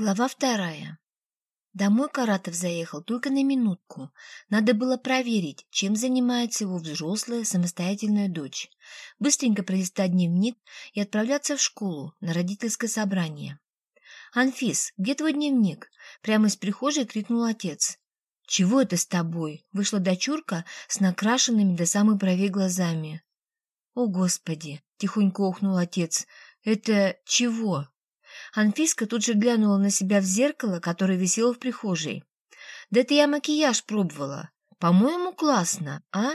Глава вторая. Домой Каратов заехал только на минутку. Надо было проверить, чем занимается его взрослая самостоятельная дочь. Быстренько пролистать дневник и отправляться в школу на родительское собрание. «Анфис, где твой дневник?» Прямо из прихожей крикнул отец. «Чего это с тобой?» Вышла дочурка с накрашенными до самых бровей глазами. «О, Господи!» — тихонько охнул отец. «Это чего?» Анфиска тут же глянула на себя в зеркало, которое висело в прихожей. «Да это я макияж пробовала. По-моему, классно, а?»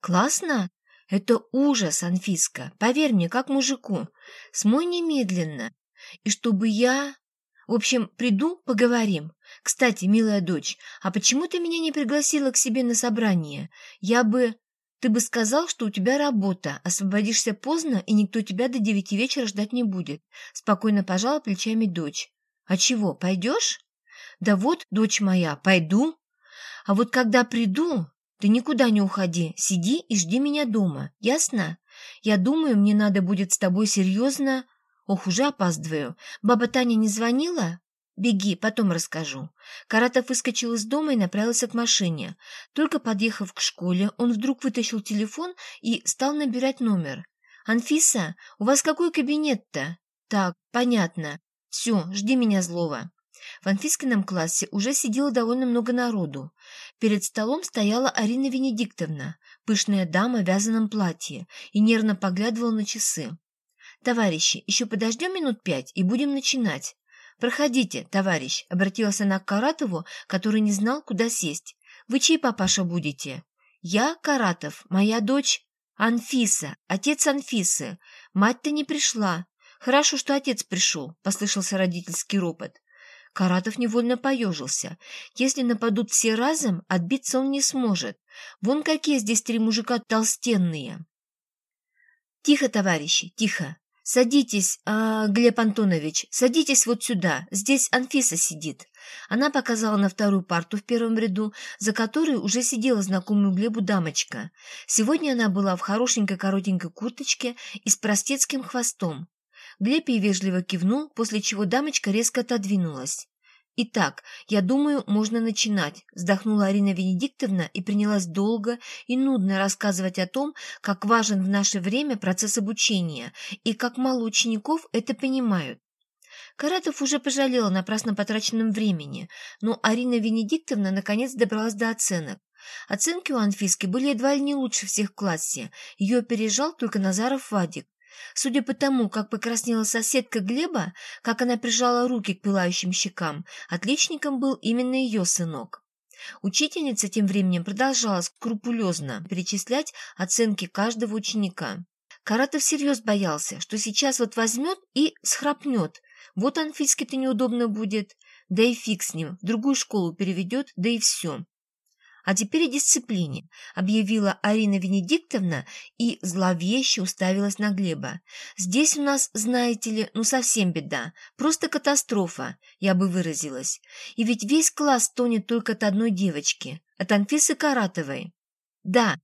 «Классно? Это ужас, Анфиска. Поверь мне, как мужику. Смой немедленно. И чтобы я... В общем, приду, поговорим. Кстати, милая дочь, а почему ты меня не пригласила к себе на собрание? Я бы... Ты бы сказал, что у тебя работа, освободишься поздно, и никто тебя до девяти вечера ждать не будет. Спокойно пожала плечами дочь. А чего, пойдешь? Да вот, дочь моя, пойду. А вот когда приду, ты никуда не уходи, сиди и жди меня дома, ясно? Я думаю, мне надо будет с тобой серьезно... Ох, уже опаздываю. Баба Таня не звонила? «Беги, потом расскажу». Каратов выскочил из дома и направился к машине. Только подъехав к школе, он вдруг вытащил телефон и стал набирать номер. «Анфиса, у вас какой кабинет-то?» «Так, понятно. Все, жди меня злого». В Анфискином классе уже сидело довольно много народу. Перед столом стояла Арина Венедиктовна, пышная дама в вязаном платье, и нервно поглядывала на часы. «Товарищи, еще подождем минут пять и будем начинать». «Проходите, товарищ», — обратилась она к Каратову, который не знал, куда сесть. «Вы чей папаша будете?» «Я Каратов, моя дочь Анфиса, отец Анфисы. Мать-то не пришла. Хорошо, что отец пришел», — послышался родительский ропот. Каратов невольно поежился. Если нападут все разом, отбиться он не сможет. Вон какие здесь три мужика толстенные. «Тихо, товарищи, тихо!» «Садитесь, а, Глеб Антонович, садитесь вот сюда. Здесь Анфиса сидит». Она показала на вторую парту в первом ряду, за которой уже сидела знакомую Глебу дамочка. Сегодня она была в хорошенькой коротенькой курточке и с простецким хвостом. Глеб ей вежливо кивнул, после чего дамочка резко отодвинулась. «Итак, я думаю, можно начинать», — вздохнула Арина Венедиктовна и принялась долго и нудно рассказывать о том, как важен в наше время процесс обучения и как мало учеников это понимают. Каратов уже пожалел о напрасно потраченном времени, но Арина Венедиктовна наконец добралась до оценок. Оценки у Анфиски были едва ли не лучше всех в классе. Ее опережал только Назаров Вадик. Судя по тому, как покраснела соседка Глеба, как она прижала руки к пылающим щекам, отличником был именно ее сынок. Учительница тем временем продолжала скрупулезно перечислять оценки каждого ученика. Каратов всерьез боялся, что сейчас вот возьмет и схрапнет. Вот Анфиске-то неудобно будет. Да и фиг с ним, в другую школу переведет, да и все. «А теперь о дисциплине», — объявила Арина Венедиктовна и зловеще уставилась на Глеба. «Здесь у нас, знаете ли, ну совсем беда, просто катастрофа, я бы выразилась. И ведь весь класс тонет только от одной девочки, от Анфисы Каратовой». «Да,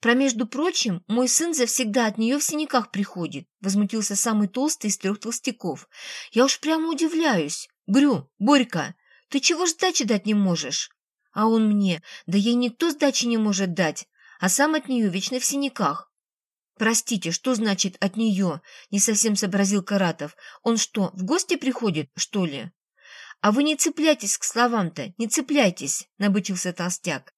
про, между прочим, мой сын завсегда от нее в синяках приходит», — возмутился самый толстый из трех толстяков. «Я уж прямо удивляюсь. Грю, Борька, ты чего ж сдачи дать не можешь?» А он мне, да ей никто сдачи не может дать, а сам от нее вечно в синяках. «Простите, что значит «от нее»?» — не совсем сообразил Каратов. «Он что, в гости приходит, что ли?» «А вы не цепляйтесь к словам-то, не цепляйтесь!» — набычился толстяк.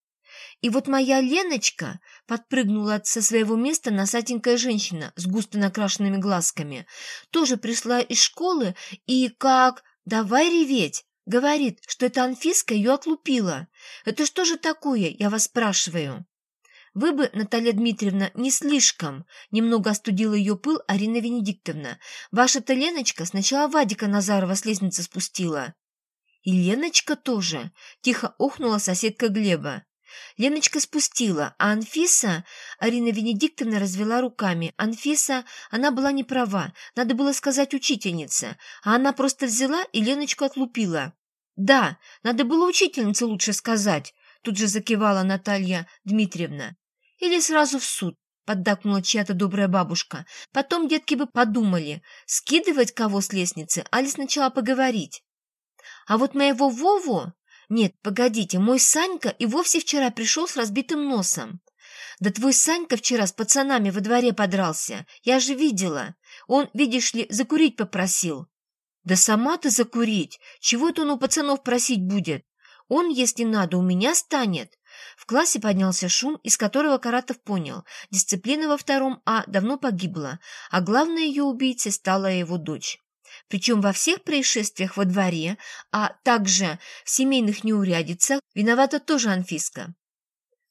И вот моя Леночка подпрыгнула со своего места носатенькая женщина с густо накрашенными глазками. Тоже пришла из школы и как... Давай реветь! Говорит, что эта Анфиска ее отлупила. Это что же такое, я вас спрашиваю? Вы бы, Наталья Дмитриевна, не слишком. Немного остудила ее пыл Арина Венедиктовна. Ваша-то Леночка сначала Вадика Назарова с лестницы спустила. И Леночка тоже. Тихо охнула соседка Глеба. Леночка спустила, а Анфиса... Арина Венедиктовна развела руками. Анфиса, она была не права, надо было сказать учительница, а она просто взяла и Леночку отлупила. «Да, надо было учительнице лучше сказать», тут же закивала Наталья Дмитриевна. «Или сразу в суд», — поддакнула чья-то добрая бабушка. «Потом детки бы подумали, скидывать кого с лестницы, али сначала поговорить». А вот моего Вову... Нет, погодите, мой Санька и вовсе вчера пришел с разбитым носом. Да твой Санька вчера с пацанами во дворе подрался. Я же видела. Он, видишь ли, закурить попросил. Да сама ты закурить. Чего это он у пацанов просить будет? Он, если надо, у меня станет. В классе поднялся шум, из которого Каратов понял. Дисциплина во втором А давно погибла, а главной ее убийцей стала его дочь. Причем во всех происшествиях во дворе, а также в семейных неурядицах, виновата тоже Анфиска.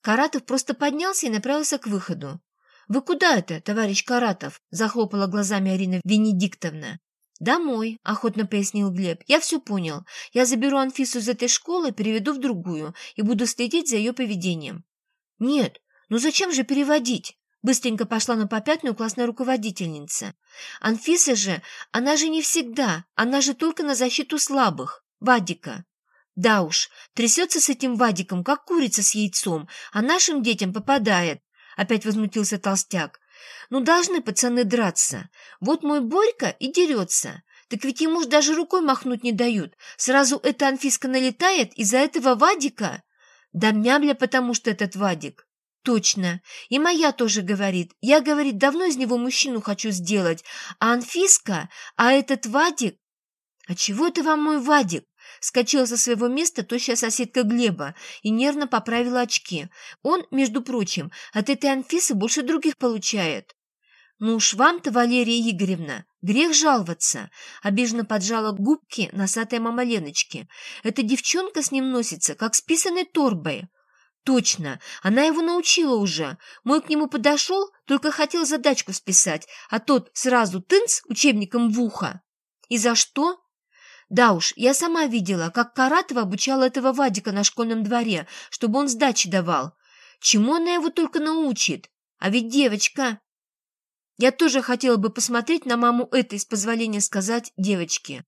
Каратов просто поднялся и направился к выходу. «Вы куда это, товарищ Каратов?» – захлопала глазами Арина Венедиктовна. «Домой», – охотно пояснил Глеб. «Я все понял. Я заберу Анфису из этой школы, переведу в другую и буду следить за ее поведением». «Нет, ну зачем же переводить?» Быстренько пошла на попятную классная руководительница. «Анфиса же, она же не всегда, она же только на защиту слабых. Вадика». «Да уж, трясется с этим Вадиком, как курица с яйцом, а нашим детям попадает», — опять возмутился толстяк. Ну, должны пацаны драться. Вот мой Борька и дерется. Так ведь ему ж даже рукой махнуть не дают. Сразу эта Анфиска налетает из-за этого Вадика. Да мямля, потому что этот Вадик. Точно. И моя тоже говорит. Я, говорит, давно из него мужчину хочу сделать. А Анфиска, а этот Вадик... А чего это вам мой Вадик? Скочила со своего места тощая соседка Глеба и нервно поправила очки. Он, между прочим, от этой Анфисы больше других получает. «Ну уж вам-то, Валерия Игоревна, грех жаловаться!» Обиженно поджала губки носатая мама Леночки. «Эта девчонка с ним носится, как с писаной торбой». «Точно! Она его научила уже. Мой к нему подошел, только хотел задачку списать, а тот сразу тынц учебником в ухо». «И за что?» Да уж, я сама видела, как Каратова обучала этого Вадика на школьном дворе, чтобы он сдачи давал. Чему она его только научит? А ведь девочка... Я тоже хотела бы посмотреть на маму этой, с позволения сказать, девочки.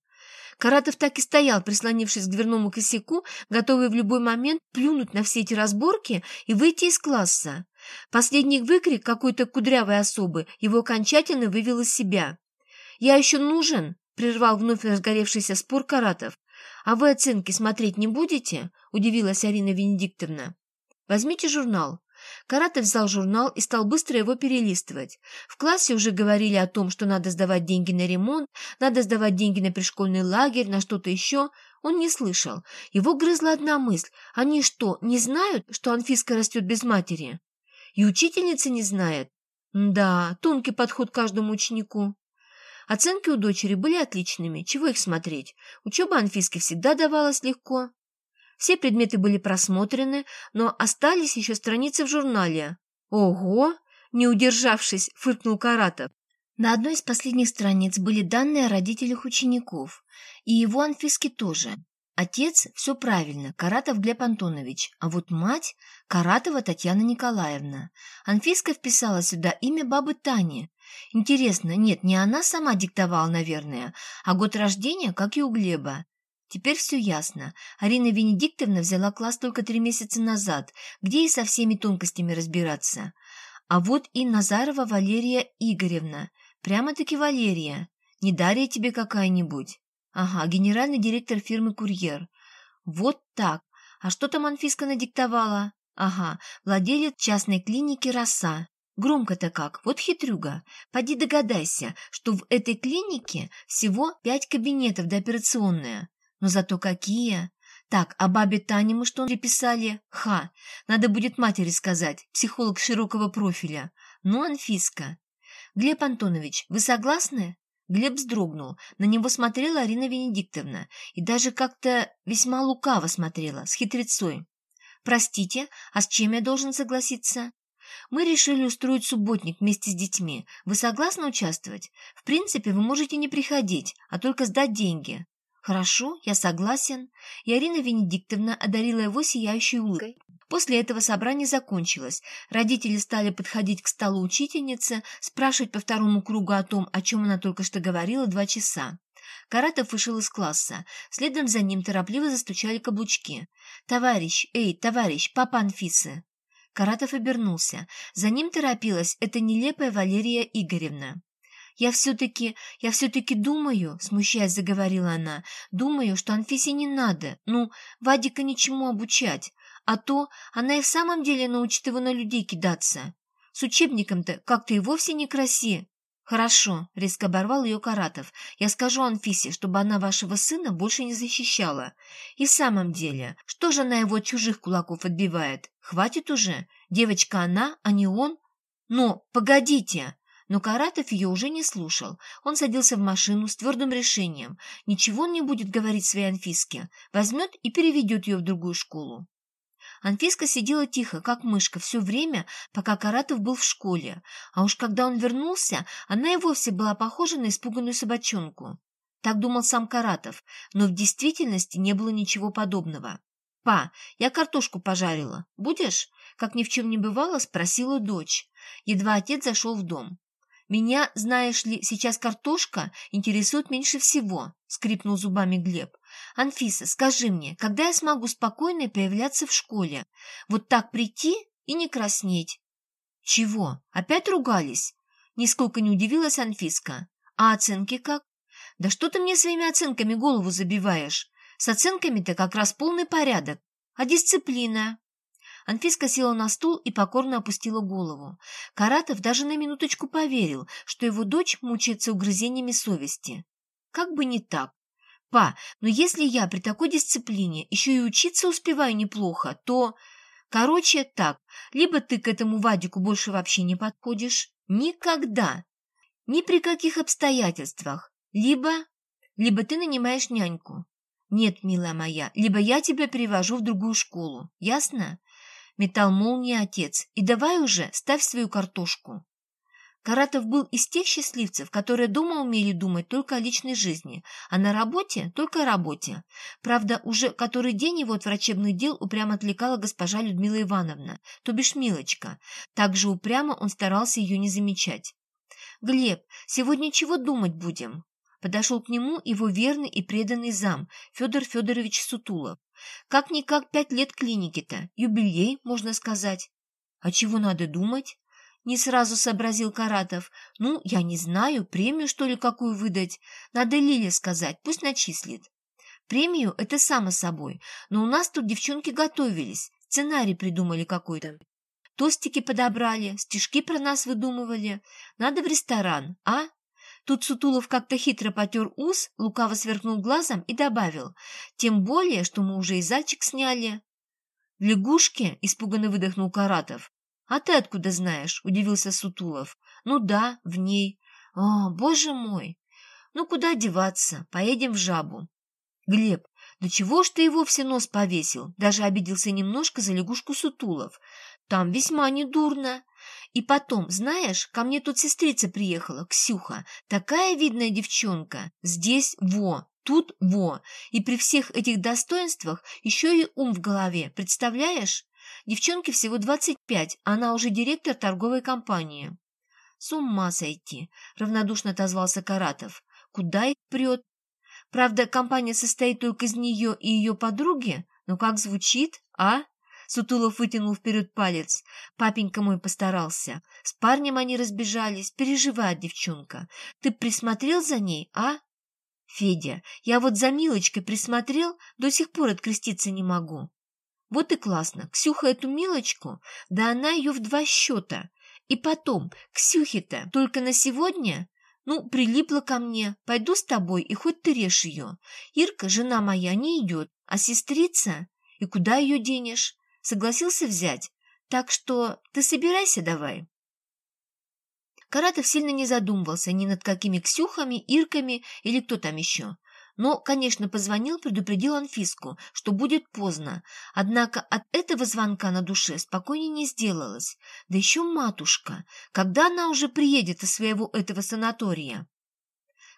Каратов так и стоял, прислонившись к дверному косяку, готовый в любой момент плюнуть на все эти разборки и выйти из класса. Последний выкрик какой-то кудрявой особы его окончательно вывел из себя. «Я еще нужен?» Прервал вновь разгоревшийся спор Каратов. «А вы оценки смотреть не будете?» – удивилась Арина Венедиктовна. «Возьмите журнал». Каратов взял журнал и стал быстро его перелистывать. В классе уже говорили о том, что надо сдавать деньги на ремонт, надо сдавать деньги на пришкольный лагерь, на что-то еще. Он не слышал. Его грызла одна мысль. Они что, не знают, что Анфиска растет без матери? И учительница не знает? Да, тонкий подход к каждому ученику. Оценки у дочери были отличными, чего их смотреть. Учеба Анфиски всегда давалась легко. Все предметы были просмотрены, но остались еще страницы в журнале. «Ого!» – не удержавшись, фыркнул Каратов. На одной из последних страниц были данные о родителях учеников, и его Анфиски тоже. Отец – все правильно, Каратов Глеб Антонович, а вот мать – Каратова Татьяна Николаевна. Анфиска вписала сюда имя бабы Тани, Интересно, нет, не она сама диктовала, наверное, а год рождения, как и у Глеба. Теперь все ясно. Арина Венедиктовна взяла класс только три месяца назад, где и со всеми тонкостями разбираться. А вот и Назарова Валерия Игоревна. Прямо-таки Валерия. Не Дарья тебе какая-нибудь. Ага, генеральный директор фирмы «Курьер». Вот так. А что там Анфиска надиктовала? Ага, владелец частной клиники «Роса». Громко-то как, вот хитрюга. Поди догадайся, что в этой клинике всего пять кабинетов до операционная. Но зато какие! Так, о бабе Тане мы что приписали? Ха! Надо будет матери сказать, психолог широкого профиля. Ну, Анфиска. Глеб Антонович, вы согласны? Глеб вздрогнул. На него смотрела Арина Венедиктовна. И даже как-то весьма лукаво смотрела, с хитрецой. «Простите, а с чем я должен согласиться?» Мы решили устроить субботник вместе с детьми. Вы согласны участвовать? В принципе, вы можете не приходить, а только сдать деньги. Хорошо, я согласен. И Арина Венедиктовна одарила его сияющей улыбкой. После этого собрание закончилось. Родители стали подходить к столу учительницы, спрашивать по второму кругу о том, о чем она только что говорила два часа. Каратов вышел из класса. Следом за ним торопливо застучали каблучки. «Товарищ, эй, товарищ, папа Анфисы!» Каратов обернулся. За ним торопилась эта нелепая Валерия Игоревна. «Я все-таки, я все-таки думаю», — смущаясь заговорила она, «думаю, что Анфисе не надо, ну, Вадика ничему обучать, а то она и в самом деле научит его на людей кидаться. С учебником-то как-то и вовсе не краси». «Хорошо», — резко оборвал ее Каратов. «Я скажу Анфисе, чтобы она вашего сына больше не защищала. И в самом деле, что же она его от чужих кулаков отбивает? Хватит уже. Девочка она, а не он. Но, погодите!» Но Каратов ее уже не слушал. Он садился в машину с твердым решением. Ничего он не будет говорить своей Анфиске. Возьмет и переведет ее в другую школу. Анфиска сидела тихо, как мышка, все время, пока Каратов был в школе. А уж когда он вернулся, она и вовсе была похожа на испуганную собачонку. Так думал сам Каратов, но в действительности не было ничего подобного. «Па, я картошку пожарила. Будешь?» Как ни в чем не бывало, спросила дочь. Едва отец зашел в дом. «Меня, знаешь ли, сейчас картошка интересует меньше всего», — скрипнул зубами Глеб. «Анфиса, скажи мне, когда я смогу спокойно появляться в школе? Вот так прийти и не краснеть?» «Чего? Опять ругались?» Нисколько не удивилась Анфиска. «А оценки как?» «Да что ты мне своими оценками голову забиваешь? С оценками-то как раз полный порядок. А дисциплина?» Анфиска села на стул и покорно опустила голову. Каратов даже на минуточку поверил, что его дочь мучается угрызениями совести. Как бы не так. «Па, но если я при такой дисциплине еще и учиться успеваю неплохо, то...» «Короче, так, либо ты к этому Вадику больше вообще не подходишь, никогда, ни при каких обстоятельствах, либо... либо ты нанимаешь няньку. Нет, милая моя, либо я тебя перевожу в другую школу, ясно? Метал молнии отец. И давай уже, ставь свою картошку. Каратов был из тех счастливцев, которые дома умели думать только о личной жизни, а на работе только о работе. Правда, уже который день его от врачебных дел упрямо отвлекала госпожа Людмила Ивановна, то бишь Милочка. Так же упрямо он старался ее не замечать. «Глеб, сегодня чего думать будем?» Подошел к нему его верный и преданный зам Федор Федорович Сутулов. Как-никак пять лет клиники-то, юбилей, можно сказать. А чего надо думать? Не сразу сообразил Каратов. Ну, я не знаю, премию, что ли, какую выдать. Надо Лиле сказать, пусть начислит. Премию — это само собой, но у нас тут девчонки готовились, сценарий придумали какой-то. Тостики подобрали, стишки про нас выдумывали. Надо в ресторан, а? Тут Сутулов как-то хитро потер ус, лукаво сверкнул глазом и добавил. «Тем более, что мы уже и зайчик сняли». «В лягушке?» — испуганно выдохнул Каратов. «А ты откуда знаешь?» — удивился Сутулов. «Ну да, в ней». «О, боже мой! Ну куда деваться? Поедем в жабу». «Глеб, да чего ж ты его все нос повесил?» Даже обиделся немножко за лягушку Сутулов. «Там весьма недурно. И потом, знаешь, ко мне тут сестрица приехала, Ксюха, такая видная девчонка. Здесь во, тут во. И при всех этих достоинствах еще и ум в голове, представляешь? Девчонке всего 25, она уже директор торговой компании. С ума сойти, равнодушно отозвался Каратов. Куда их прет? Правда, компания состоит только из нее и ее подруги, но как звучит, а? Сутулов вытянул вперед палец. Папенька мой постарался. С парнем они разбежались. Переживает девчонка. Ты присмотрел за ней, а? Федя, я вот за Милочкой присмотрел, до сих пор откреститься не могу. Вот и классно. Ксюха эту Милочку, да она ее в два счета. И потом, Ксюхе-то только на сегодня... Ну, прилипла ко мне. Пойду с тобой, и хоть ты режь ее. Ирка, жена моя, не идет, а сестрица... И куда ее денешь? Согласился взять, так что ты собирайся давай. Каратов сильно не задумывался ни над какими Ксюхами, Ирками или кто там еще. Но, конечно, позвонил, предупредил Анфиску, что будет поздно. Однако от этого звонка на душе спокойнее не сделалось. Да еще матушка, когда она уже приедет из своего этого санатория?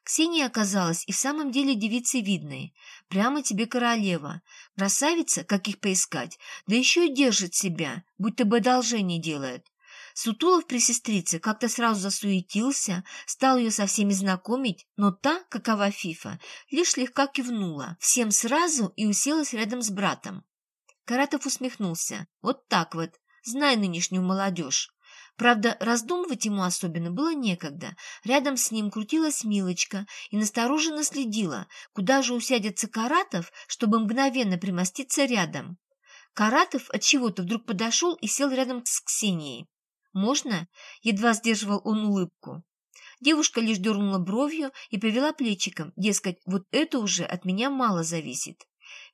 Ксения оказалась и в самом деле девицей видной. Прямо тебе королева. Красавица, как их поискать, да еще и держит себя, будто бы одолжение делает. Сутулов при сестрице как-то сразу засуетился, стал ее со всеми знакомить, но та, какова Фифа, лишь слегка кивнула, всем сразу и уселась рядом с братом. Каратов усмехнулся. Вот так вот, знай нынешнюю молодежь. Правда, раздумывать ему особенно было некогда. Рядом с ним крутилась Милочка и настороженно следила, куда же усядется Каратов, чтобы мгновенно примоститься рядом. Каратов от чего-то вдруг подошел и сел рядом с Ксенией. «Можно?» — едва сдерживал он улыбку. Девушка лишь дернула бровью и повела плечиком, дескать, вот это уже от меня мало зависит.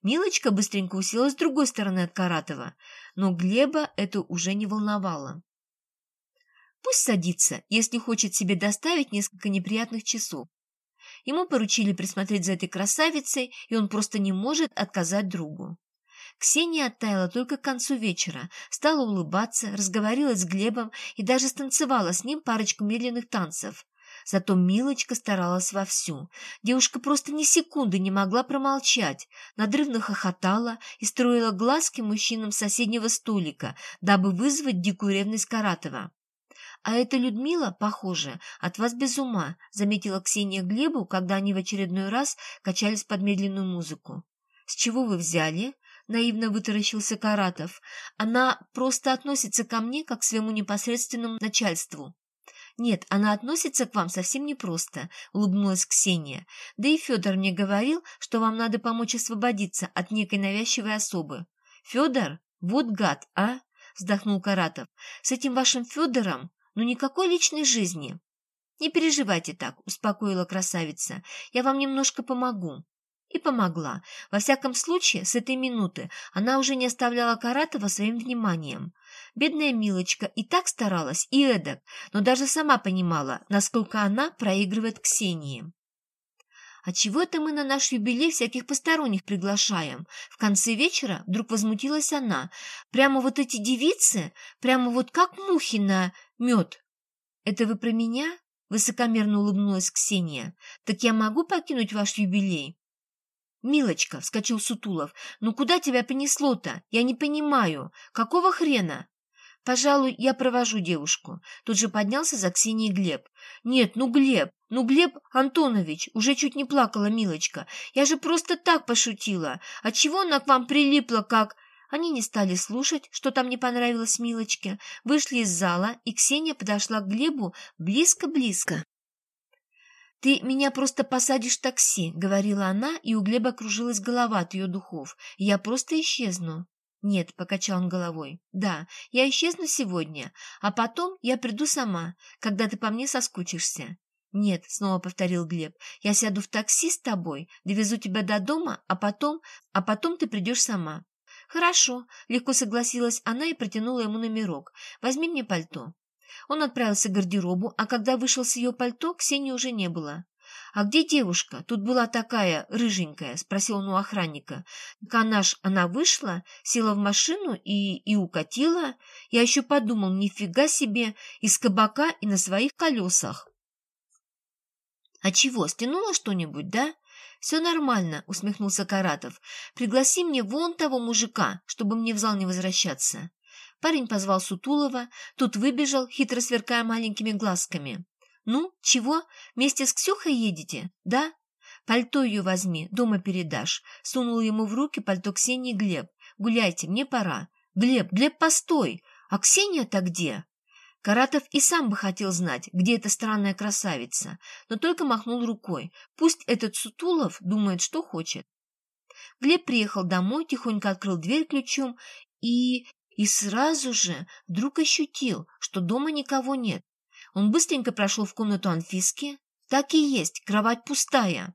Милочка быстренько уселась с другой стороны от Каратова, но Глеба это уже не волновало. Пусть садится, если хочет себе доставить несколько неприятных часов. Ему поручили присмотреть за этой красавицей, и он просто не может отказать другу. Ксения оттаяла только к концу вечера, стала улыбаться, разговорилась с Глебом и даже станцевала с ним парочку медленных танцев. Зато Милочка старалась вовсю. Девушка просто ни секунды не могла промолчать, надрывно хохотала и строила глазки мужчинам соседнего столика, дабы вызвать дикую ревность Каратова. «А эта Людмила, похоже, от вас без ума», — заметила Ксения Глебу, когда они в очередной раз качались под медленную музыку. «С чего вы взяли?» — наивно вытаращился Каратов. «Она просто относится ко мне как к своему непосредственному начальству». «Нет, она относится к вам совсем непросто», — улыбнулась Ксения. «Да и Федор мне говорил, что вам надо помочь освободиться от некой навязчивой особы». «Федор? Вот гад, а?» — вздохнул Каратов. «С этим вашим Федором но никакой личной жизни. Не переживайте так, успокоила красавица. Я вам немножко помогу. И помогла. Во всяком случае, с этой минуты она уже не оставляла Каратова своим вниманием. Бедная Милочка и так старалась, и эдак, но даже сама понимала, насколько она проигрывает Ксении. «А чего это мы на наш юбилей всяких посторонних приглашаем?» В конце вечера вдруг возмутилась она. «Прямо вот эти девицы, прямо вот как мухи на мед». «Это вы про меня?» — высокомерно улыбнулась Ксения. «Так я могу покинуть ваш юбилей?» «Милочка», — вскочил Сутулов, — «ну куда тебя понесло-то? Я не понимаю. Какого хрена?» «Пожалуй, я провожу девушку». Тут же поднялся за Ксенией Глеб. «Нет, ну Глеб, ну Глеб Антонович!» Уже чуть не плакала Милочка. «Я же просто так пошутила. А чего она к вам прилипла, как...» Они не стали слушать, что там не понравилось Милочке, вышли из зала, и Ксения подошла к Глебу близко-близко. «Ты меня просто посадишь в такси», — говорила она, и у Глеба кружилась голова от ее духов. «Я просто исчезну». «Нет», — покачал он головой. «Да, я исчезну сегодня, а потом я приду сама, когда ты по мне соскучишься». «Нет», — снова повторил Глеб, — «я сяду в такси с тобой, довезу тебя до дома, а потом... а потом ты придешь сама». «Хорошо», — легко согласилась она и протянула ему номерок. «Возьми мне пальто». Он отправился к гардеробу, а когда вышел с ее пальто, Ксении уже не было. «А где девушка? Тут была такая, рыженькая», — спросил он у охранника. «Так она ж, она вышла, села в машину и, и укатила. Я еще подумал, нифига себе, из кабака и на своих колесах». «А чего, стянула что-нибудь, да?» «Все нормально», — усмехнулся Каратов. «Пригласи мне вон того мужика, чтобы мне в зал не возвращаться». Парень позвал Сутулова, тут выбежал, хитро сверкая маленькими глазками. «Ну, чего? Вместе с Ксюхой едете? Да? Пальто ее возьми, дома передашь». Сунул ему в руки пальто Ксении Глеб. «Гуляйте, мне пора». «Глеб, Глеб, постой! А Ксения-то где?» Каратов и сам бы хотел знать, где эта странная красавица, но только махнул рукой. Пусть этот Сутулов думает, что хочет. Глеб приехал домой, тихонько открыл дверь ключом и... и сразу же вдруг ощутил, что дома никого нет. Он быстренько прошел в комнату Анфиски. Так и есть, кровать пустая.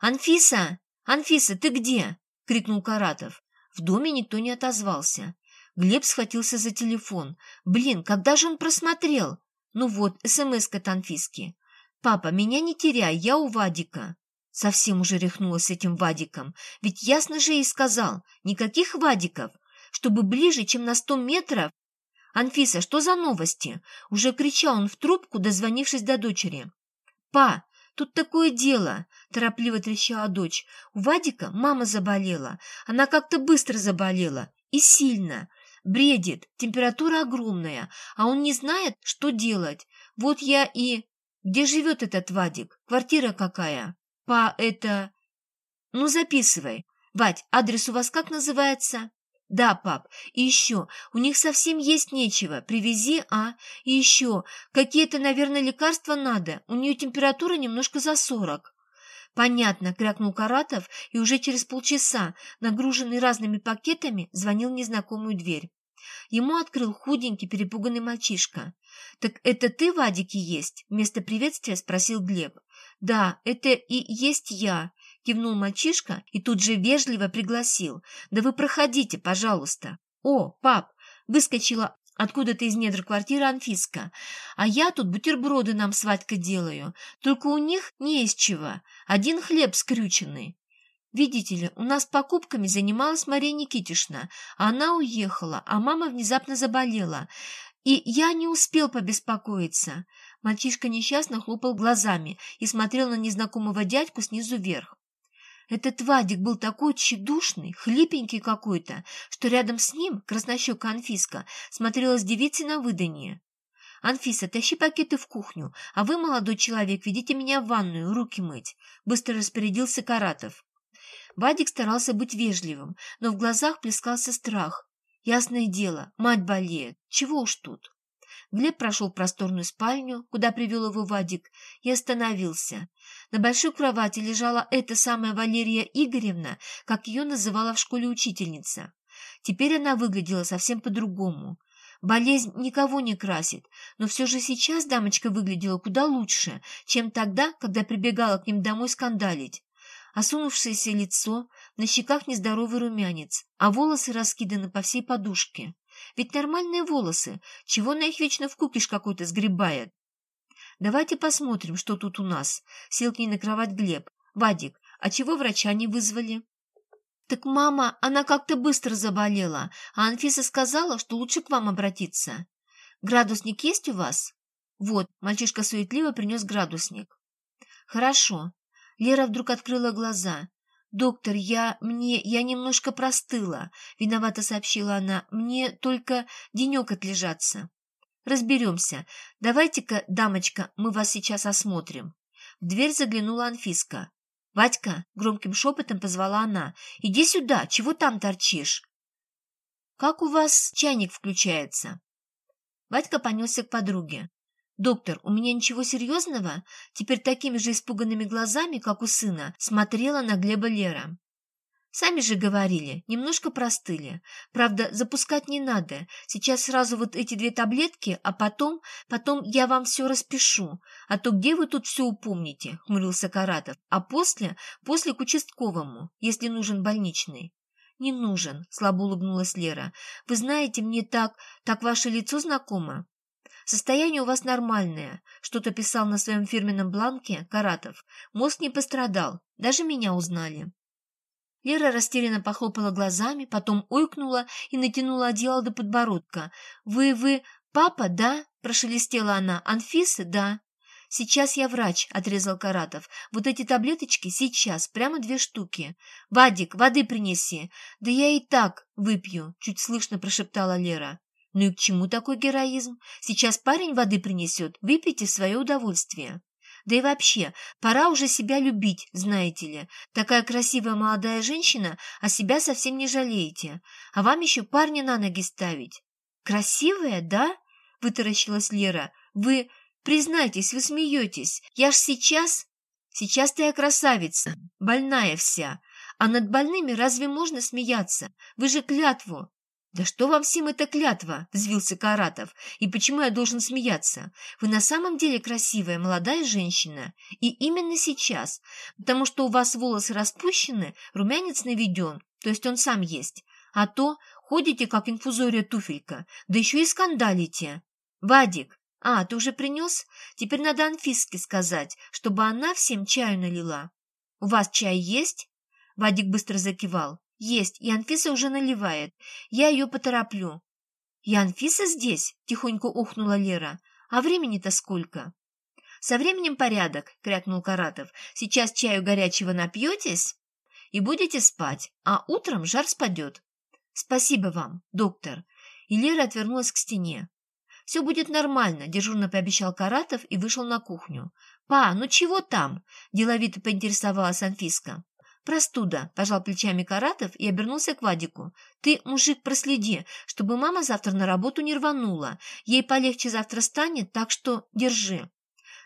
«Анфиса! Анфиса, ты где?» — крикнул Каратов. В доме никто не отозвался. Глеб схватился за телефон. «Блин, когда же он просмотрел?» «Ну вот, смс от Анфиски. «Папа, меня не теряй, я у Вадика». Совсем уже рехнула с этим Вадиком. Ведь ясно же ей сказал, никаких Вадиков. Чтобы ближе, чем на сто метров, «Анфиса, что за новости?» Уже кричал он в трубку, дозвонившись до дочери. «Па, тут такое дело!» – торопливо трещала дочь. «У Вадика мама заболела. Она как-то быстро заболела. И сильно. Бредит, температура огромная, а он не знает, что делать. Вот я и... Где живет этот Вадик? Квартира какая? Па, это... Ну, записывай. Вадь, адрес у вас как называется?» Да, пап. И еще, у них совсем есть нечего. Привези, а? И еще, какие-то, наверное, лекарства надо. У нее температура немножко за сорок. «Понятно», — крякнул Каратов, и уже через полчаса, нагруженный разными пакетами, звонил незнакомую дверь. Ему открыл худенький, перепуганный мальчишка. «Так это ты, Вадики, есть?» — вместо приветствия спросил Глеб. «Да, это и есть я», — кивнул мальчишка и тут же вежливо пригласил. «Да вы проходите, пожалуйста». «О, пап!» — выскочила Откуда-то из недр квартиры Анфиска. А я тут бутерброды нам с Вадькой делаю. Только у них не из чего. Один хлеб скрюченный. Видите ли, у нас покупками занималась Мария Никитишна. Она уехала, а мама внезапно заболела. И я не успел побеспокоиться. Мальчишка несчастно хлопал глазами и смотрел на незнакомого дядьку снизу вверх. Этот Вадик был такой тщедушный, хлипенький какой-то, что рядом с ним краснощека Анфиска смотрелась девицей на выданье. «Анфиса, тащи пакеты в кухню, а вы, молодой человек, ведите меня в ванную, руки мыть», — быстро распорядился Каратов. Вадик старался быть вежливым, но в глазах плескался страх. Ясное дело, мать болеет, чего уж тут. Глеб прошел просторную спальню, куда привел его Вадик, и остановился. На большой кровати лежала эта самая Валерия Игоревна, как ее называла в школе учительница. Теперь она выглядела совсем по-другому. Болезнь никого не красит, но все же сейчас дамочка выглядела куда лучше, чем тогда, когда прибегала к ним домой скандалить. Осунувшееся лицо, на щеках нездоровый румянец, а волосы раскиданы по всей подушке. Ведь нормальные волосы, чего на их вечно в кукиш какой-то сгребает? Давайте посмотрим, что тут у нас. Сел к ней на кровать Глеб. Вадик, а чего врача не вызвали? Так мама, она как-то быстро заболела, а Анфиса сказала, что лучше к вам обратиться. Градусник есть у вас? Вот, мальчишка суетливо принес градусник. Хорошо. Лера вдруг открыла глаза. «Доктор, я... мне... я немножко простыла», — виновато сообщила она. «Мне только денек отлежаться». «Разберемся. Давайте-ка, дамочка, мы вас сейчас осмотрим». В дверь заглянула Анфиска. «Вадька», — громким шепотом позвала она, — «иди сюда, чего там торчишь?» «Как у вас чайник включается?» Вадька понесся к подруге. «Доктор, у меня ничего серьезного?» Теперь такими же испуганными глазами, как у сына, смотрела на Глеба Лера. «Сами же говорили, немножко простыли. Правда, запускать не надо. Сейчас сразу вот эти две таблетки, а потом, потом я вам все распишу. А то где вы тут все упомните?» — хмурился Каратов. «А после, после к участковому, если нужен больничный». «Не нужен», — слабо улыбнулась Лера. «Вы знаете, мне так, так ваше лицо знакомо». Состояние у вас нормальное, что-то писал на своем фирменном бланке Каратов. Мозг не пострадал, даже меня узнали. Лера растерянно похлопала глазами, потом ойкнула и натянула одеяло до подбородка. «Вы, вы, папа, да?» – прошелестела она. «Анфиса, да?» «Сейчас я врач», — отрезал Каратов. «Вот эти таблеточки сейчас, прямо две штуки. Вадик, воды принеси». «Да я и так выпью», — чуть слышно прошептала Лера. Ну и к чему такой героизм? Сейчас парень воды принесет, выпейте в свое удовольствие. Да и вообще, пора уже себя любить, знаете ли. Такая красивая молодая женщина, а себя совсем не жалеете. А вам еще парня на ноги ставить. Красивая, да? Вытаращилась Лера. Вы, признайтесь, вы смеетесь. Я ж сейчас... Сейчас-то я красавица, больная вся. А над больными разве можно смеяться? Вы же клятву. «Да что вам всем эта клятва?» – взвился Каратов. «И почему я должен смеяться? Вы на самом деле красивая молодая женщина. И именно сейчас, потому что у вас волосы распущены, румянец наведен, то есть он сам есть. А то ходите, как инфузория туфелька, да еще и скандалите. Вадик, а, ты уже принес? Теперь надо Анфиске сказать, чтобы она всем чаю налила. У вас чай есть?» Вадик быстро закивал. «Есть, и Анфиса уже наливает. Я ее потороплю». «И Анфиса здесь?» — тихонько ухнула Лера. «А времени-то сколько?» «Со временем порядок», — крякнул Каратов. «Сейчас чаю горячего напьетесь и будете спать, а утром жар спадет». «Спасибо вам, доктор». И Лера отвернулась к стене. «Все будет нормально», — дежурно пообещал Каратов и вышел на кухню. «Па, ну чего там?» — деловито поинтересовалась Анфиска. «Простуда», – пожал плечами Каратов и обернулся к Вадику. «Ты, мужик, проследи, чтобы мама завтра на работу не рванула. Ей полегче завтра станет, так что держи».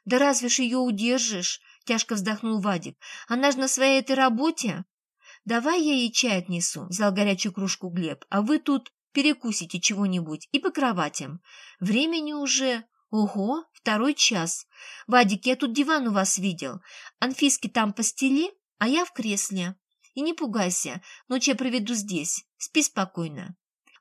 «Да разве ж ее удержишь?» – тяжко вздохнул Вадик. «Она же на своей этой работе». «Давай я ей чай отнесу», – взял горячую кружку Глеб. «А вы тут перекусите чего-нибудь и по кроватям. Времени уже...» «Ого, второй час. Вадик, я тут диван у вас видел. Анфиски там постели?» А я в кресле. И не пугайся, ночь я проведу здесь. Спи спокойно.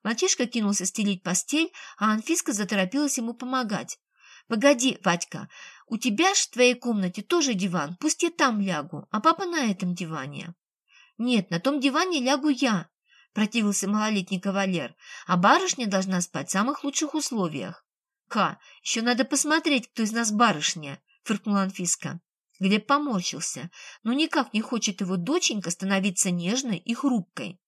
Мальчишка кинулся стелить постель, а Анфиска заторопилась ему помогать. «Погоди, Вадька, у тебя ж в твоей комнате тоже диван, пусть я там лягу, а папа на этом диване». «Нет, на том диване лягу я», – противился малолетний кавалер, «а барышня должна спать в самых лучших условиях». «Ка, еще надо посмотреть, кто из нас барышня», – фыркнула Анфиска. Глеб поморщился, но никак не хочет его доченька становиться нежной и хрупкой.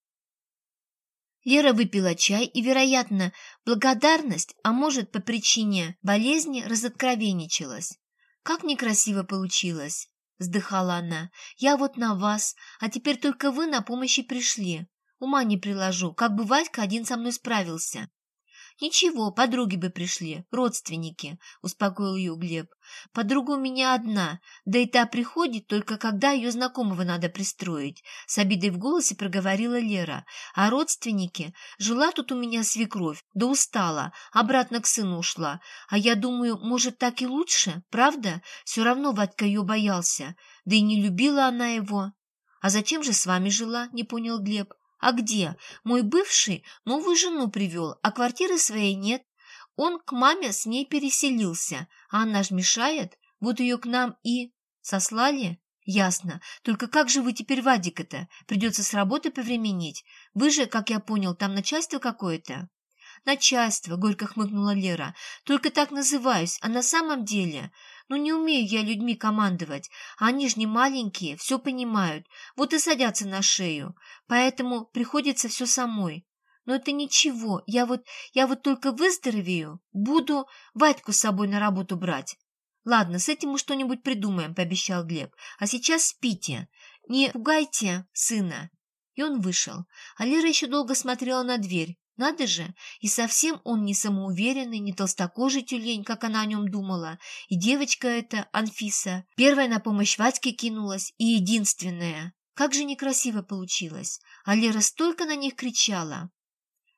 Лера выпила чай и, вероятно, благодарность, а может, по причине болезни, разоткровенничалась. «Как некрасиво получилось!» — вздыхала она. «Я вот на вас, а теперь только вы на помощи пришли. Ума не приложу, как бы Вадька один со мной справился. «Ничего, подруги бы пришли, родственники», — успокоил ее Глеб. «Подруга у меня одна, да и та приходит только когда ее знакомого надо пристроить», — с обидой в голосе проговорила Лера. «А родственники? Жила тут у меня свекровь, да устала, обратно к сыну ушла. А я думаю, может, так и лучше, правда? Все равно Вадька ее боялся, да и не любила она его». «А зачем же с вами жила?» — не понял Глеб. А где? Мой бывший новую жену привел, а квартиры своей нет. Он к маме с ней переселился, а она ж мешает. Вот ее к нам и... Сослали? Ясно. Только как же вы теперь Вадика-то? Придется с работы повременить. Вы же, как я понял, там начальство какое-то? Начальство, горько хмыкнула Лера. Только так называюсь, а на самом деле... Ну, не умею я людьми командовать. Они ж не маленькие, все понимают. Вот и садятся на шею. Поэтому приходится все самой. Но это ничего. Я вот, я вот только выздоровею, буду Вадьку с собой на работу брать. Ладно, с этим мы что-нибудь придумаем, пообещал Глеб. А сейчас спите. Не пугайте сына. И он вышел. А Лера еще долго смотрела на дверь. Надо же, и совсем он не самоуверенный, не толстокожий тюлень, как она о нем думала. И девочка эта, Анфиса, первая на помощь Вадьке кинулась, и единственная. Как же некрасиво получилось. А Лера столько на них кричала.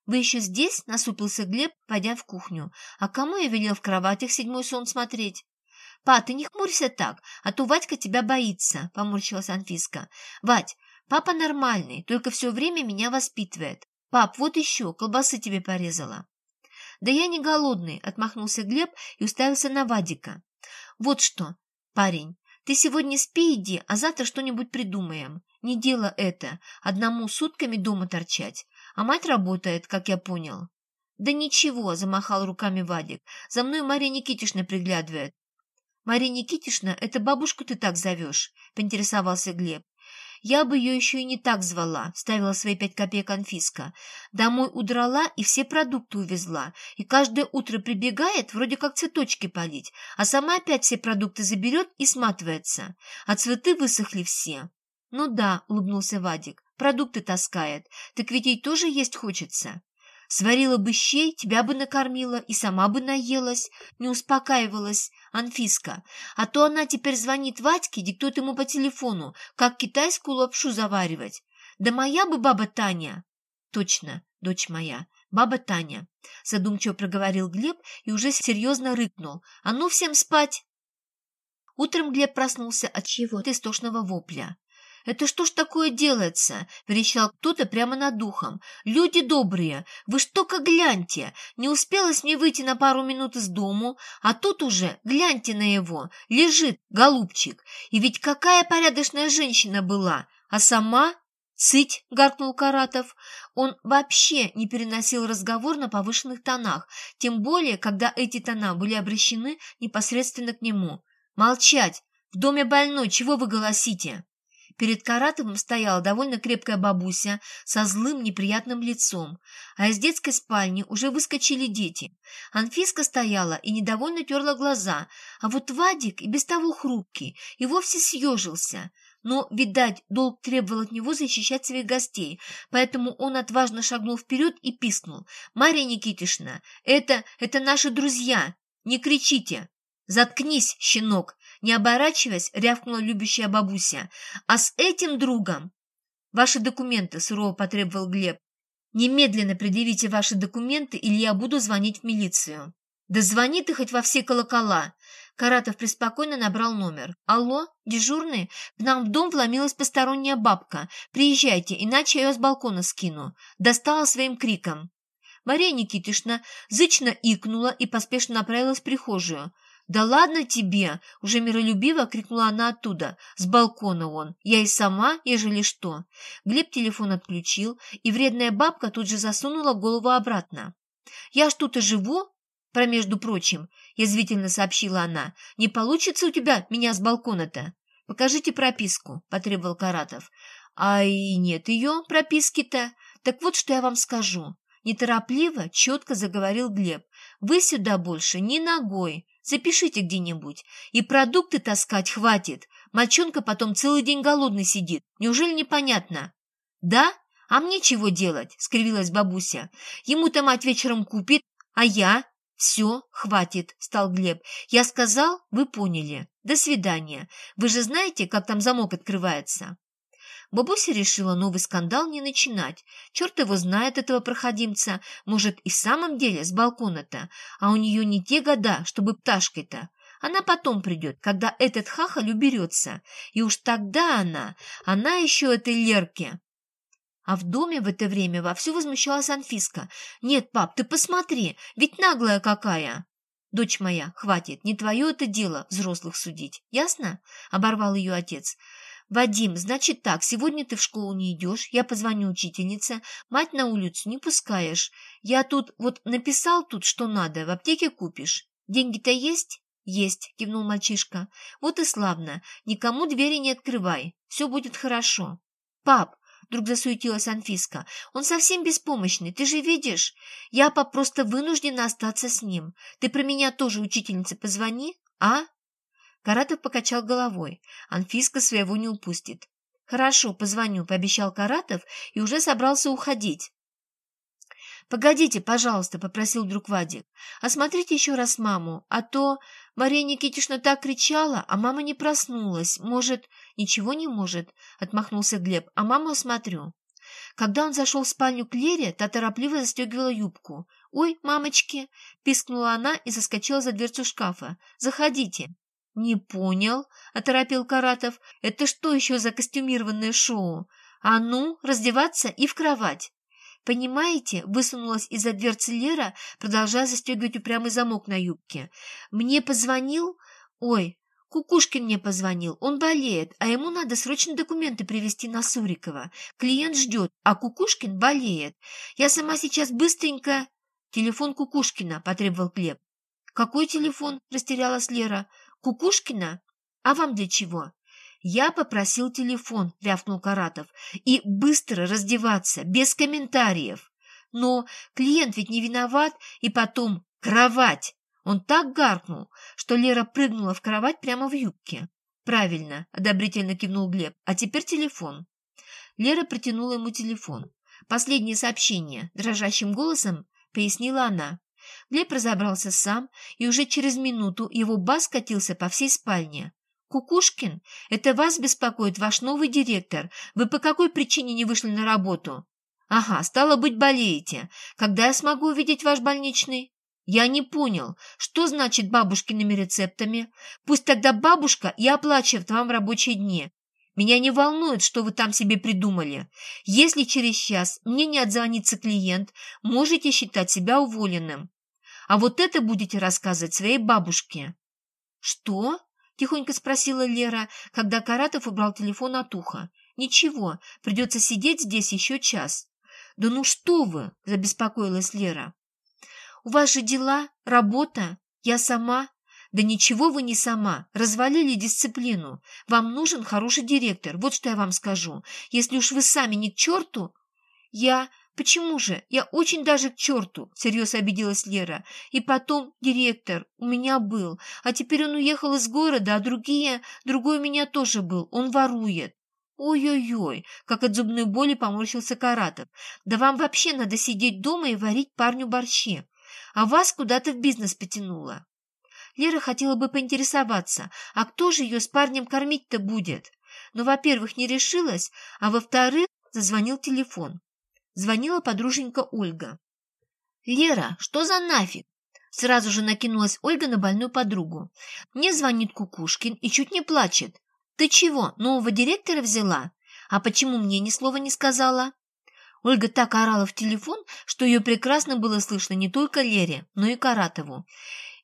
«Вы еще здесь?» — насупился Глеб, пойдя в кухню. «А кому я велел в кроватях седьмой сон смотреть?» «Па, ты не хмурься так, а то Вадька тебя боится», — поморщилась Анфиска. «Вадь, папа нормальный, только все время меня воспитывает. «Пап, вот еще, колбасы тебе порезала». «Да я не голодный», — отмахнулся Глеб и уставился на Вадика. «Вот что, парень, ты сегодня спи иди, а завтра что-нибудь придумаем. Не дело это, одному сутками дома торчать. А мать работает, как я понял». «Да ничего», — замахал руками Вадик. «За мной Мария Никитишна приглядывает». «Мария Никитишна, это бабушку ты так зовешь?» — поинтересовался Глеб. Я бы ее еще и не так звала, ставила свои пять копеек Анфиска. Домой удрала и все продукты увезла. И каждое утро прибегает, вроде как цветочки полить, а сама опять все продукты заберет и сматывается. А цветы высохли все. Ну да, улыбнулся Вадик, продукты таскает. Так ведь ей тоже есть хочется. Сварила бы щей, тебя бы накормила и сама бы наелась, не успокаивалась Анфиска. А то она теперь звонит Вадьке, диктует ему по телефону, как китайскую лапшу заваривать. Да моя бы баба Таня. Точно, дочь моя, баба Таня, задумчиво проговорил Глеб и уже серьезно рыкнул. А ну всем спать! Утром Глеб проснулся от чего-то истошного вопля. «Это что ж такое делается?» — верещал кто-то прямо над духом. «Люди добрые, вы ж только гляньте! Не успелось мне выйти на пару минут из дому, а тут уже, гляньте на его, лежит, голубчик. И ведь какая порядочная женщина была, а сама...» «Цыть!» — гаркнул Каратов. Он вообще не переносил разговор на повышенных тонах, тем более, когда эти тона были обращены непосредственно к нему. «Молчать! В доме больной, чего вы голосите?» Перед Каратовым стояла довольно крепкая бабуся со злым неприятным лицом, а из детской спальни уже выскочили дети. Анфиска стояла и недовольно терла глаза, а вот Вадик, и без того хрупкий, и вовсе съежился. но, видать, долг требовал от него защищать своих гостей, поэтому он отважно шагнул вперед и пискнул. «Марья Никитишна, это, это наши друзья! Не кричите!» «Заткнись, щенок!» Не оборачиваясь, рявкнула любящая бабуся. «А с этим другом...» «Ваши документы», — сурово потребовал Глеб. «Немедленно предъявите ваши документы, или я буду звонить в милицию». «Да звони ты хоть во все колокола!» Каратов преспокойно набрал номер. «Алло, дежурный? К нам в дом вломилась посторонняя бабка. Приезжайте, иначе я ее с балкона скину». Достала своим криком. Мария Никитишна зычно икнула и поспешно направилась в прихожую. «Да ладно тебе!» — уже миролюбиво крикнула она оттуда. С балкона он. Я и сама, ежели что. Глеб телефон отключил, и вредная бабка тут же засунула голову обратно. «Я ж тут и живу, про между прочим», — язвительно сообщила она. «Не получится у тебя меня с балкона-то?» «Покажите прописку», — потребовал Каратов. «А и нет ее, прописки-то. Так вот, что я вам скажу». Неторопливо, четко заговорил Глеб. «Вы сюда больше ни ногой. Запишите где-нибудь. И продукты таскать хватит. Мальчонка потом целый день голодный сидит. Неужели непонятно?» «Да? А мне чего делать?» — скривилась бабуся. «Ему-то мать вечером купит, а я? «Все, хватит», — стал Глеб. «Я сказал, вы поняли. До свидания. Вы же знаете, как там замок открывается?» Бабуся решила новый скандал не начинать. Черт его знает, этого проходимца. Может, и в самом деле с балкона-то. А у нее не те года, чтобы пташкой-то. Она потом придет, когда этот хахаль уберется. И уж тогда она, она еще этой Лерке. А в доме в это время вовсю возмущалась Анфиска. «Нет, пап, ты посмотри, ведь наглая какая!» «Дочь моя, хватит, не твое это дело взрослых судить, ясно?» — оборвал ее отец. «Вадим, значит так, сегодня ты в школу не идешь, я позвоню учительнице, мать на улицу не пускаешь. Я тут вот написал тут, что надо, в аптеке купишь. Деньги-то есть?» «Есть», — кивнул мальчишка. «Вот и славно. Никому двери не открывай. Все будет хорошо». «Пап, Вдруг засуетилась Анфиска. «Он совсем беспомощный, ты же видишь? Я просто вынуждена остаться с ним. Ты про меня тоже учительнице позвони, а?» Каратов покачал головой. Анфиска своего не упустит. «Хорошо, позвоню», — пообещал Каратов и уже собрался уходить. «Погодите, пожалуйста», — попросил друг Вадик. «Осмотрите еще раз маму, а то Мария Никитична так кричала, а мама не проснулась. Может...» «Ничего не может», — отмахнулся Глеб, — «а маму осмотрю». Когда он зашел в спальню к Лере, та торопливо застегивала юбку. «Ой, мамочки!» — пискнула она и заскочила за дверцу шкафа. «Заходите». «Не понял», — оторопил Каратов. «Это что еще за костюмированное шоу? А ну, раздеваться и в кровать». «Понимаете?» — высунулась из-за дверцы Лера, продолжая застегивать упрямый замок на юбке. «Мне позвонил...» «Ой, Кукушкин мне позвонил. Он болеет, а ему надо срочно документы привезти на Сурикова. Клиент ждет, а Кукушкин болеет. Я сама сейчас быстренько...» «Телефон Кукушкина», — потребовал Глеб. «Какой телефон?» — растерялась Лера. «Кукушкина? А вам для чего?» «Я попросил телефон», — рявкнул Каратов. «И быстро раздеваться, без комментариев. Но клиент ведь не виноват, и потом кровать. Он так гаркнул, что Лера прыгнула в кровать прямо в юбке. «Правильно», — одобрительно кивнул Глеб. «А теперь телефон». Лера протянула ему телефон. «Последнее сообщение», — дрожащим голосом пояснила она. Глеб разобрался сам, и уже через минуту его бас катился по всей спальне. «Кукушкин, это вас беспокоит ваш новый директор. Вы по какой причине не вышли на работу?» «Ага, стало быть, болеете. Когда я смогу увидеть ваш больничный?» Я не понял, что значит бабушкиными рецептами. Пусть тогда бабушка и оплачивает вам рабочие дни. Меня не волнует, что вы там себе придумали. Если через час мне не отзвонится клиент, можете считать себя уволенным. А вот это будете рассказывать своей бабушке. Что? Тихонько спросила Лера, когда Каратов убрал телефон от уха. Ничего, придется сидеть здесь еще час. Да ну что вы, забеспокоилась Лера. У вас же дела, работа, я сама. Да ничего вы не сама, развалили дисциплину. Вам нужен хороший директор, вот что я вам скажу. Если уж вы сами не к черту... Я... Почему же? Я очень даже к черту, всерьез обиделась Лера. И потом директор у меня был, а теперь он уехал из города, а другие, другой у меня тоже был, он ворует. Ой-ой-ой, как от зубной боли поморщился Каратов. Да вам вообще надо сидеть дома и варить парню борщи. А вас куда-то в бизнес потянуло. Лера хотела бы поинтересоваться, а кто же ее с парнем кормить-то будет? Но, во-первых, не решилась, а во-вторых, зазвонил телефон. Звонила подруженька Ольга. «Лера, что за нафиг?» Сразу же накинулась Ольга на больную подругу. Мне звонит Кукушкин и чуть не плачет. «Ты чего, нового директора взяла? А почему мне ни слова не сказала?» Ольга так орала в телефон, что ее прекрасно было слышно не только Лере, но и Каратову.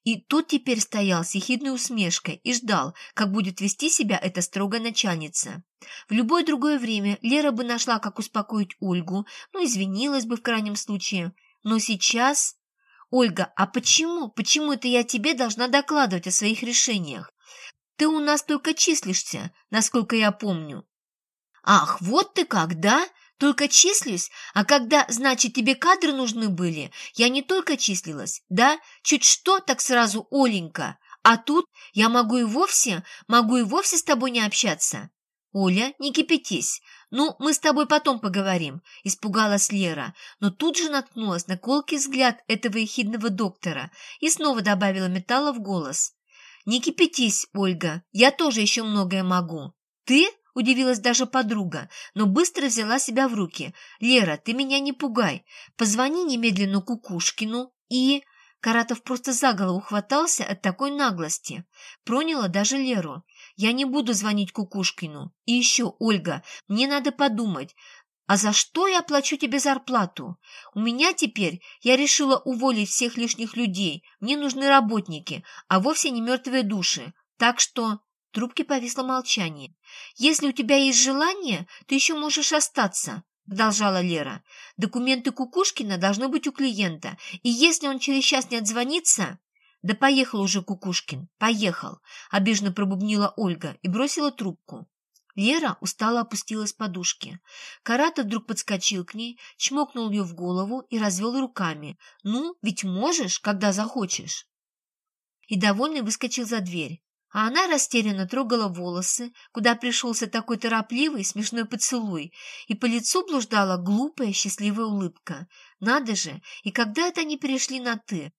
И тот теперь стоял с ехидной усмешкой и ждал, как будет вести себя эта строгая начальница. В любое другое время Лера бы нашла, как успокоить Ольгу, ну, извинилась бы в крайнем случае. Но сейчас... «Ольга, а почему? Почему это я тебе должна докладывать о своих решениях? Ты у нас только числишься, насколько я помню». «Ах, вот ты как, да? Только числюсь, а когда, значит, тебе кадры нужны были, я не только числилась, да? Чуть что, так сразу Оленька. А тут я могу и вовсе, могу и вовсе с тобой не общаться. Оля, не кипятись. Ну, мы с тобой потом поговорим, испугалась Лера, но тут же наткнулась на колкий взгляд этого ехидного доктора и снова добавила металла в голос. Не кипятись, Ольга, я тоже еще многое могу. Ты? Удивилась даже подруга, но быстро взяла себя в руки. «Лера, ты меня не пугай. Позвони немедленно Кукушкину и...» Каратов просто за голову хватался от такой наглости. Проняла даже Леру. «Я не буду звонить Кукушкину. И еще, Ольга, мне надо подумать, а за что я плачу тебе зарплату? У меня теперь, я решила уволить всех лишних людей. Мне нужны работники, а вовсе не мертвые души. Так что в трубке повисло молчание. «Если у тебя есть желание, ты еще можешь остаться», — продолжала Лера. «Документы Кукушкина должны быть у клиента, и если он через час не отзвонится...» «Да поехал уже Кукушкин, поехал», — обиженно пробубнила Ольга и бросила трубку. Лера устало опустилась в подушки. Карата вдруг подскочил к ней, чмокнул ее в голову и развел руками. «Ну, ведь можешь, когда захочешь». И довольный выскочил за дверь а она растерянно трогала волосы, куда пришелся такой торопливый смешной поцелуй, и по лицу блуждала глупая счастливая улыбка. Надо же, и когда это они перешли на «ты»?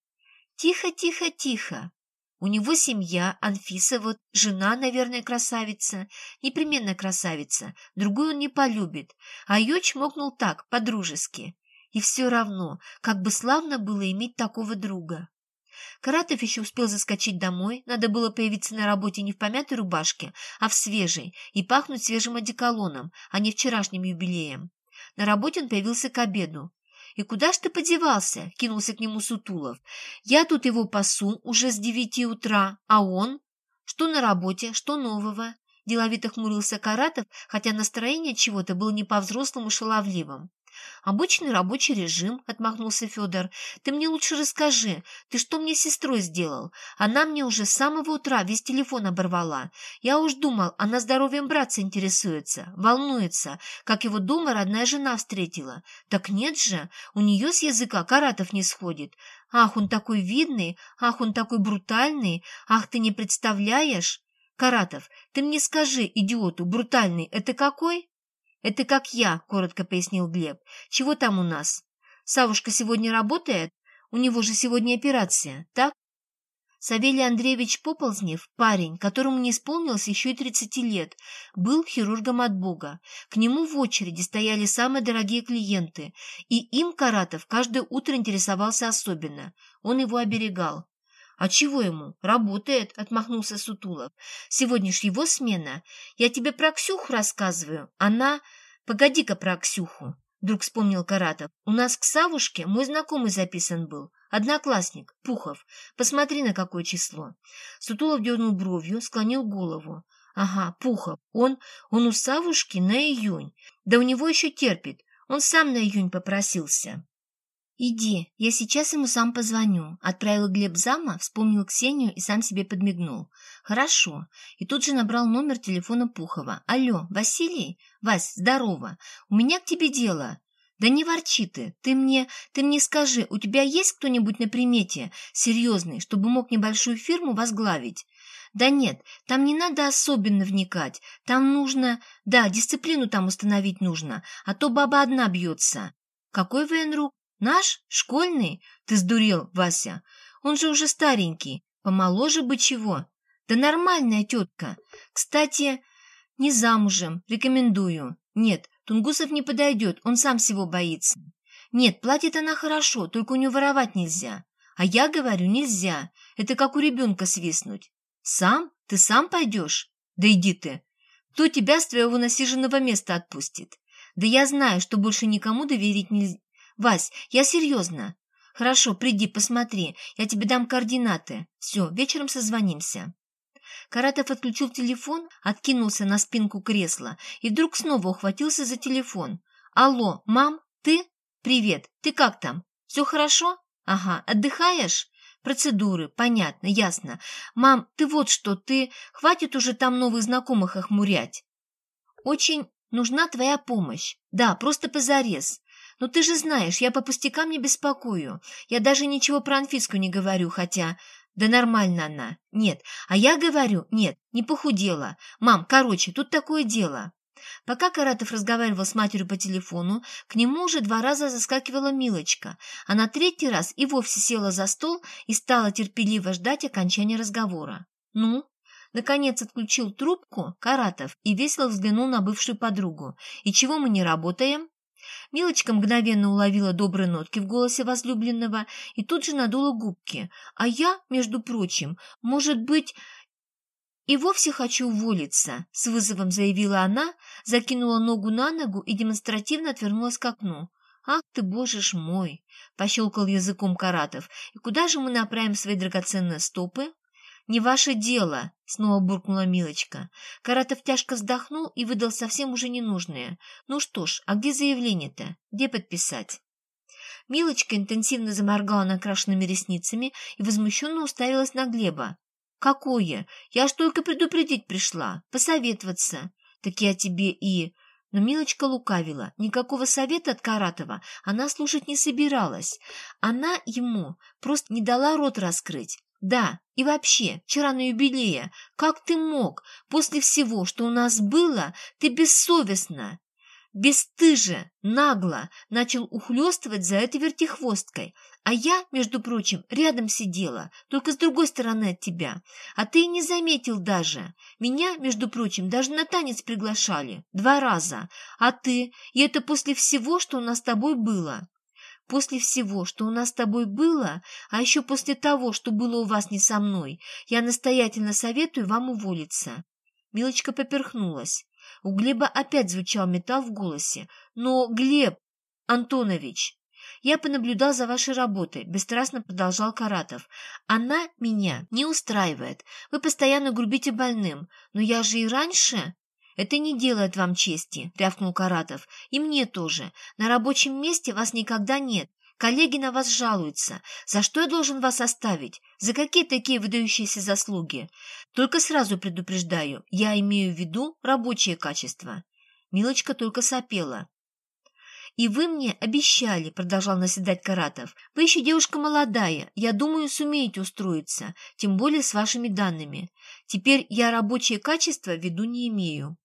Тихо, тихо, тихо. У него семья, Анфиса вот, жена, наверное, красавица, непременно красавица, другую он не полюбит, а ее чмокнул так, по-дружески. И все равно, как бы славно было иметь такого друга. Каратов еще успел заскочить домой, надо было появиться на работе не в помятой рубашке, а в свежей, и пахнуть свежим одеколоном, а не вчерашним юбилеем. На работе он появился к обеду. «И куда ж ты подевался?» — кинулся к нему Сутулов. «Я тут его пасу уже с девяти утра, а он...» «Что на работе, что нового?» Деловито хмурился Каратов, хотя настроение чего-то было не по-взрослому шаловливым. «Обычный рабочий режим», — отмахнулся Федор. «Ты мне лучше расскажи, ты что мне с сестрой сделал? Она мне уже с самого утра весь телефон оборвала. Я уж думал, она здоровьем братца интересуется, волнуется, как его дома родная жена встретила. Так нет же, у нее с языка каратов не сходит. Ах, он такой видный, ах, он такой брутальный, ах, ты не представляешь!» «Каратов, ты мне скажи, идиоту, брутальный, это какой?» «Это как я», — коротко пояснил Глеб. «Чего там у нас? Савушка сегодня работает? У него же сегодня операция, так?» Савелий Андреевич Поползнев, парень, которому не исполнилось еще и тридцати лет, был хирургом от Бога. К нему в очереди стояли самые дорогие клиенты, и им Каратов каждое утро интересовался особенно. Он его оберегал. «А чего ему? Работает», — отмахнулся Сутулов. «Сегодня ж его смена. Я тебе про Ксюху рассказываю. Она...» «Погоди-ка про Ксюху», — вдруг вспомнил Каратов. «У нас к Савушке мой знакомый записан был. Одноклассник, Пухов. Посмотри, на какое число». Сутулов дернул бровью, склонил голову. «Ага, Пухов. Он... он у Савушки на июнь. Да у него еще терпит. Он сам на июнь попросился». «Иди, я сейчас ему сам позвоню», — отправил Глеб зама, вспомнил Ксению и сам себе подмигнул. «Хорошо». И тут же набрал номер телефона Пухова. «Алло, Василий? Вась, здорово. У меня к тебе дело». Да не ворчи ты, ты мне, ты мне скажи, у тебя есть кто-нибудь на примете, серьезный, чтобы мог небольшую фирму возглавить? Да нет, там не надо особенно вникать, там нужно, да, дисциплину там установить нужно, а то баба одна бьется. Какой военрук? Наш? Школьный? Ты сдурел, Вася. Он же уже старенький, помоложе бы чего. Да нормальная тетка. Кстати, не замужем, рекомендую. Нет, Тунгусов не подойдет, он сам всего боится. Нет, платит она хорошо, только у нее воровать нельзя. А я говорю, нельзя. Это как у ребенка свистнуть. Сам? Ты сам пойдешь? Да иди ты. Кто тебя с твоего насиженного места отпустит? Да я знаю, что больше никому доверить нельзя. Вась, я серьезно. Хорошо, приди, посмотри. Я тебе дам координаты. Все, вечером созвонимся. Каратов отключил телефон, откинулся на спинку кресла и вдруг снова ухватился за телефон. «Алло, мам, ты? Привет, ты как там? Все хорошо? Ага, отдыхаешь?» «Процедуры, понятно, ясно. Мам, ты вот что, ты... Хватит уже там новых знакомых охмурять. Очень нужна твоя помощь. Да, просто позарез. Но ты же знаешь, я по пустякам не беспокою. Я даже ничего про Анфиску не говорю, хотя... Да нормально она. Нет. А я говорю, нет, не похудела. Мам, короче, тут такое дело. Пока Каратов разговаривал с матерью по телефону, к нему уже два раза заскакивала Милочка, а на третий раз и вовсе села за стол и стала терпеливо ждать окончания разговора. «Ну?» Наконец отключил трубку Каратов и весело взглянул на бывшую подругу. «И чего мы не работаем?» Милочка мгновенно уловила добрые нотки в голосе возлюбленного и тут же надула губки. «А я, между прочим, может быть...» «И вовсе хочу уволиться», — с вызовом заявила она, закинула ногу на ногу и демонстративно отвернулась к окну. «Ах ты, боже ж мой!» — пощелкал языком Каратов. «И куда же мы направим свои драгоценные стопы?» «Не ваше дело!» — снова буркнула Милочка. Каратов тяжко вздохнул и выдал совсем уже ненужное. «Ну что ж, а где заявление-то? Где подписать?» Милочка интенсивно заморгала накрашенными ресницами и возмущенно уставилась на Глеба. «Какое? Я ж только предупредить пришла, посоветоваться. Так я тебе и...» Но Милочка лукавила. Никакого совета от Каратова она слушать не собиралась. Она ему просто не дала рот раскрыть. Да, и вообще, вчера на юбилее, как ты мог? После всего, что у нас было, ты бессовестно, бесстыже, нагло начал ухлёстывать за этой вертихвосткой. А я, между прочим, рядом сидела, только с другой стороны от тебя. А ты и не заметил даже. Меня, между прочим, даже на танец приглашали. Два раза. А ты? И это после всего, что у нас с тобой было. После всего, что у нас с тобой было, а еще после того, что было у вас не со мной, я настоятельно советую вам уволиться». Милочка поперхнулась. У Глеба опять звучал металл в голосе. «Но, Глеб Антонович, я понаблюдал за вашей работой», — бесстрастно продолжал Каратов. «Она меня не устраивает. Вы постоянно грубите больным. Но я же и раньше...» «Это не делает вам чести», — рявкнул Каратов. «И мне тоже. На рабочем месте вас никогда нет. Коллеги на вас жалуются. За что я должен вас оставить? За какие такие выдающиеся заслуги? Только сразу предупреждаю, я имею в виду рабочее качество». Милочка только сопела. «И вы мне обещали», — продолжал наседать Каратов. «Вы еще девушка молодая, я думаю, сумеете устроиться, тем более с вашими данными. Теперь я рабочее качество в виду не имею».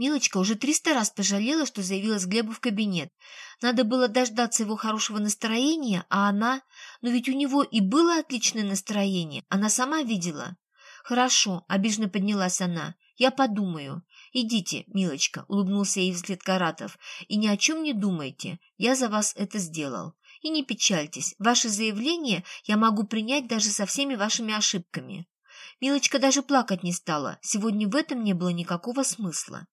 Милочка уже триста раз пожалела, что заявилась Глебу в кабинет. Надо было дождаться его хорошего настроения, а она... Но ведь у него и было отличное настроение, она сама видела. «Хорошо», — обиженно поднялась она, — «я подумаю». «Идите, милочка», — улыбнулся ей вслед Каратов, — «и ни о чем не думайте, я за вас это сделал. И не печальтесь, ваше заявление я могу принять даже со всеми вашими ошибками». Милочка даже плакать не стала, сегодня в этом не было никакого смысла.